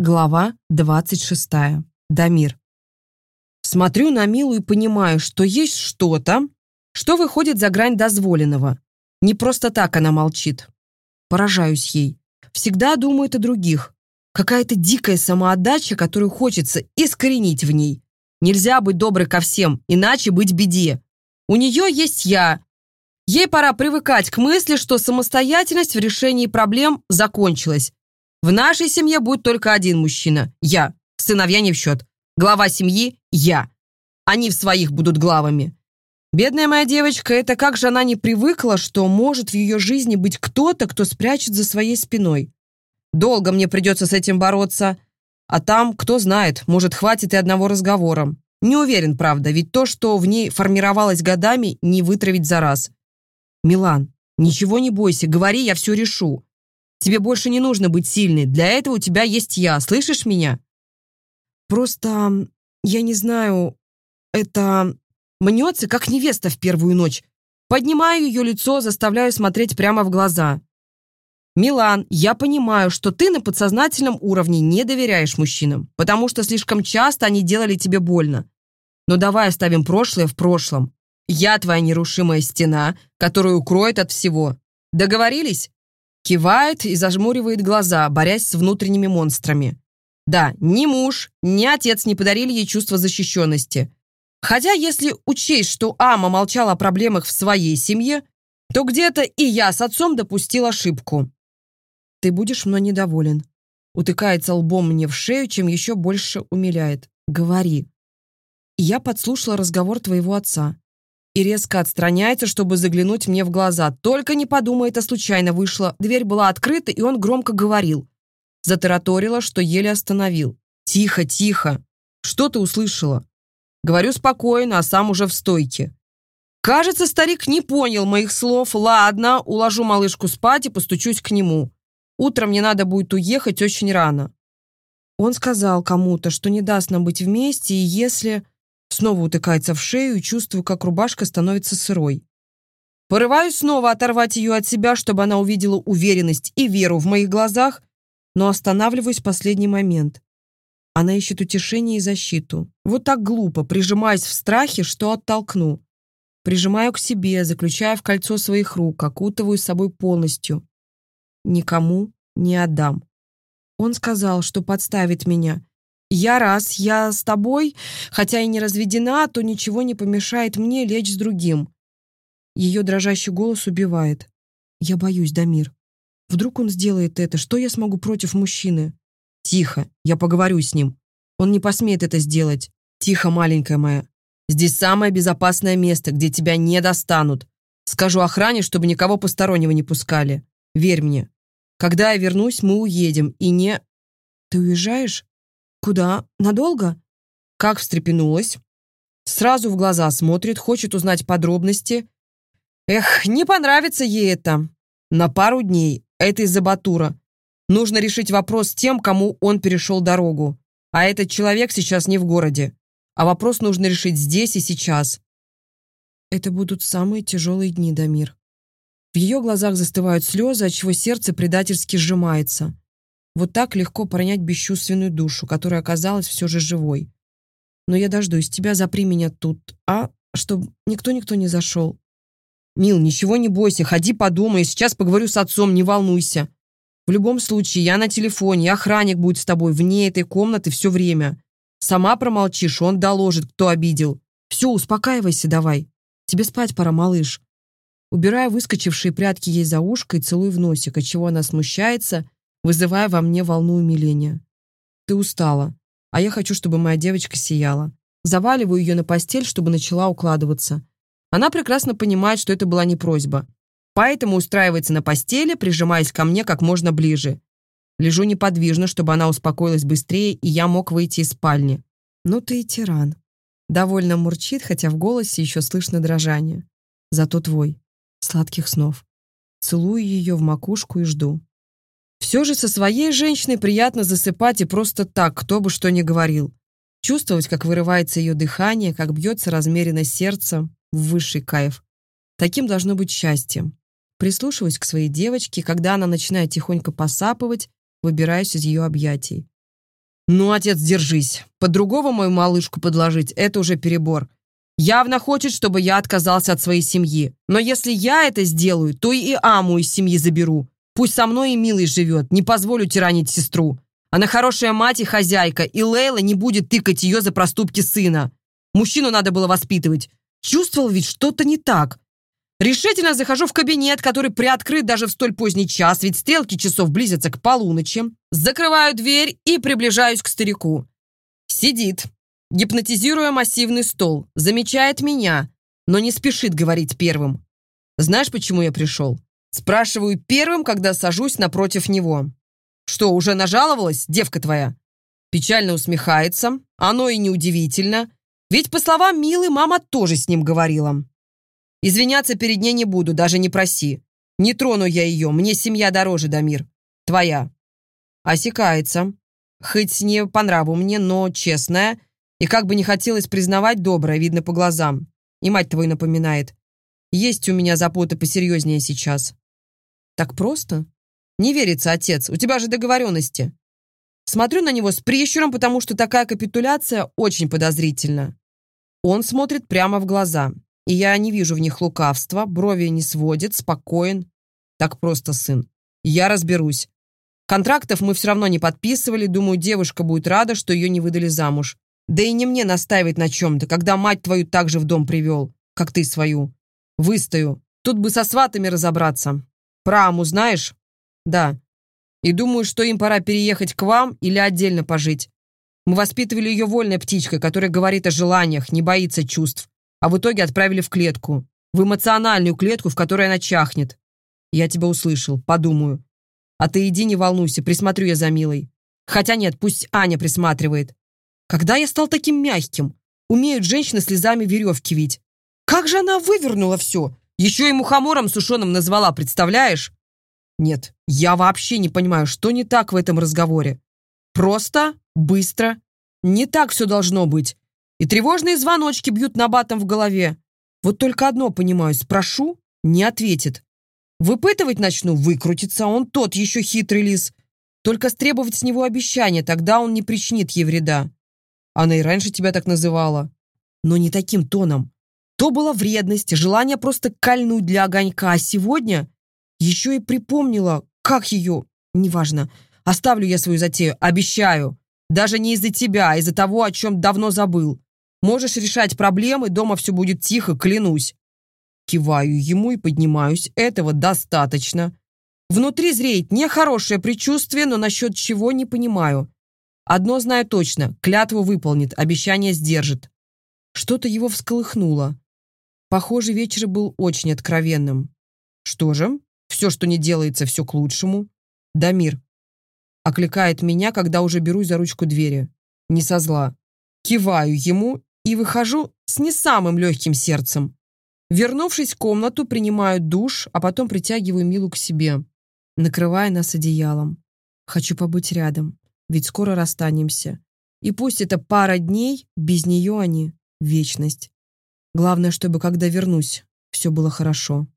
Глава 26. Дамир. Смотрю на Милу и понимаю, что есть что-то, что выходит за грань дозволенного. Не просто так она молчит. Поражаюсь ей. Всегда думает о других. Какая-то дикая самоотдача, которую хочется искоренить в ней. Нельзя быть доброй ко всем, иначе быть беде. У нее есть я. Ей пора привыкать к мысли, что самостоятельность в решении проблем закончилась в нашей семье будет только один мужчина. Я. Сыновья не в счет. Глава семьи – я. Они в своих будут главами. Бедная моя девочка, это как же она не привыкла, что может в ее жизни быть кто-то, кто спрячет за своей спиной. Долго мне придется с этим бороться. А там, кто знает, может, хватит и одного разговора. Не уверен, правда, ведь то, что в ней формировалось годами, не вытравить за раз. Милан, ничего не бойся, говори, я все решу. Тебе больше не нужно быть сильной. Для этого у тебя есть я. Слышишь меня? Просто, я не знаю, это мнется, как невеста в первую ночь. Поднимаю ее лицо, заставляю смотреть прямо в глаза. «Милан, я понимаю, что ты на подсознательном уровне не доверяешь мужчинам, потому что слишком часто они делали тебе больно. Но давай оставим прошлое в прошлом. Я твоя нерушимая стена, которая укроет от всего. Договорились?» Кивает и зажмуривает глаза, борясь с внутренними монстрами. Да, ни муж, ни отец не подарили ей чувство защищенности. Хотя, если учесть, что Ама молчала о проблемах в своей семье, то где-то и я с отцом допустил ошибку. «Ты будешь мной недоволен», утыкается лбом мне в шею, чем еще больше умиляет. «Говори». я подслушала разговор твоего отца и резко отстраняется, чтобы заглянуть мне в глаза. Только не подумай, это случайно вышло. Дверь была открыта, и он громко говорил. Затараторила, что еле остановил. «Тихо, тихо! Что ты услышала?» Говорю спокойно, а сам уже в стойке. Кажется, старик не понял моих слов. Ладно, уложу малышку спать и постучусь к нему. Утром мне надо будет уехать очень рано. Он сказал кому-то, что не даст нам быть вместе, и если... Снова утыкается в шею и чувствую, как рубашка становится сырой. Порываюсь снова оторвать ее от себя, чтобы она увидела уверенность и веру в моих глазах, но останавливаюсь в последний момент. Она ищет утешение и защиту. Вот так глупо, прижимаясь в страхе, что оттолкну. Прижимаю к себе, заключая в кольцо своих рук, окутываю собой полностью. Никому не отдам. Он сказал, что подставит меня, я раз, я с тобой, хотя и не разведена, то ничего не помешает мне лечь с другим. Ее дрожащий голос убивает. Я боюсь, Дамир. Вдруг он сделает это, что я смогу против мужчины? Тихо, я поговорю с ним. Он не посмеет это сделать. Тихо, маленькая моя. Здесь самое безопасное место, где тебя не достанут. Скажу охране, чтобы никого постороннего не пускали. Верь мне. Когда я вернусь, мы уедем, и не... Ты уезжаешь? «Куда? Надолго?» Как встрепенулась. Сразу в глаза смотрит, хочет узнать подробности. Эх, не понравится ей это. На пару дней. Это из-за Батура. Нужно решить вопрос с тем, кому он перешел дорогу. А этот человек сейчас не в городе. А вопрос нужно решить здесь и сейчас. Это будут самые тяжелые дни, Дамир. В ее глазах застывают слезы, отчего сердце предательски сжимается. Вот так легко пронять бесчувственную душу, которая оказалась все же живой. Но я дождусь тебя, запри меня тут, а? Чтоб никто-никто не зашел. Мил, ничего не бойся, ходи подумай, сейчас поговорю с отцом, не волнуйся. В любом случае, я на телефоне, охранник будет с тобой вне этой комнаты все время. Сама промолчишь, он доложит, кто обидел. Все, успокаивайся давай. Тебе спать пора, малыш. Убирая выскочившие прятки ей за ушко и целую в носик, отчего она смущается вызывая во мне волну умиления. «Ты устала, а я хочу, чтобы моя девочка сияла. Заваливаю ее на постель, чтобы начала укладываться. Она прекрасно понимает, что это была не просьба. Поэтому устраивается на постели, прижимаясь ко мне как можно ближе. Лежу неподвижно, чтобы она успокоилась быстрее, и я мог выйти из спальни. «Ну ты и тиран». Довольно мурчит, хотя в голосе еще слышно дрожание. «Зато твой. Сладких снов». Целую ее в макушку и жду. Все же со своей женщиной приятно засыпать и просто так, кто бы что ни говорил. Чувствовать, как вырывается ее дыхание, как бьется размеренно сердце, высший кайф. Таким должно быть счастьем. Прислушиваюсь к своей девочке, когда она начинает тихонько посапывать, выбираюсь из ее объятий. Ну, отец, держись. Под другого мою малышку подложить – это уже перебор. Явно хочет, чтобы я отказался от своей семьи. Но если я это сделаю, то и Аму из семьи заберу. Пусть со мной и Милый живет, не позволю тиранить сестру. Она хорошая мать и хозяйка, и Лейла не будет тыкать ее за проступки сына. Мужчину надо было воспитывать. Чувствовал ведь что-то не так. Решительно захожу в кабинет, который приоткрыт даже в столь поздний час, ведь стрелки часов близятся к полуночи. Закрываю дверь и приближаюсь к старику. Сидит, гипнотизируя массивный стол, замечает меня, но не спешит говорить первым. Знаешь, почему я пришел? Спрашиваю первым, когда сажусь напротив него. Что, уже нажаловалась, девка твоя? Печально усмехается. Оно и неудивительно. Ведь, по словам Милы, мама тоже с ним говорила. Извиняться перед ней не буду, даже не проси. Не трону я ее, мне семья дороже, Дамир. Твоя. Осекается. Хоть не по нраву мне, но честная. И как бы не хотелось признавать, доброе, видно по глазам. И мать твою напоминает. Есть у меня заботы посерьезнее сейчас. Так просто? Не верится, отец, у тебя же договоренности. Смотрю на него с прищуром, потому что такая капитуляция очень подозрительна. Он смотрит прямо в глаза, и я не вижу в них лукавства, брови не сводит, спокоен. Так просто, сын. Я разберусь. Контрактов мы все равно не подписывали, думаю, девушка будет рада, что ее не выдали замуж. Да и не мне настаивать на чем-то, когда мать твою также в дом привел, как ты свою. Выстою. Тут бы со сватами разобраться. Про знаешь? Да. И думаю, что им пора переехать к вам или отдельно пожить. Мы воспитывали ее вольной птичкой, которая говорит о желаниях, не боится чувств. А в итоге отправили в клетку. В эмоциональную клетку, в которой она чахнет. Я тебя услышал, подумаю. А ты иди, не волнуйся, присмотрю я за Милой. Хотя нет, пусть Аня присматривает. Когда я стал таким мягким? Умеют женщины слезами веревки вить. Как же она вывернула все? Еще и мухомором сушеным назвала, представляешь? Нет, я вообще не понимаю, что не так в этом разговоре. Просто, быстро. Не так все должно быть. И тревожные звоночки бьют набатом в голове. Вот только одно понимаю, спрошу, не ответит. Выпытывать начну, выкрутится, он тот еще хитрый лис. Только стребовать с него обещания, тогда он не причинит ей вреда. Она и раньше тебя так называла. Но не таким тоном. То была вредность, желание просто кольнуть для огонька, а сегодня еще и припомнила, как ее... Неважно. Оставлю я свою затею, обещаю. Даже не из-за тебя, а из-за того, о чем давно забыл. Можешь решать проблемы, дома все будет тихо, клянусь. Киваю ему и поднимаюсь. Этого достаточно. Внутри зреет нехорошее предчувствие, но насчет чего не понимаю. Одно знаю точно. Клятву выполнит, обещание сдержит. Что-то его всколыхнуло. Похоже, вечер был очень откровенным. Что же, все, что не делается, все к лучшему. Дамир. Окликает меня, когда уже берусь за ручку двери. Не со зла. Киваю ему и выхожу с не самым легким сердцем. Вернувшись в комнату, принимаю душ, а потом притягиваю Милу к себе, накрывая нас одеялом. Хочу побыть рядом, ведь скоро расстанемся. И пусть это пара дней, без нее они — вечность. Главное, чтобы, когда вернусь, все было хорошо.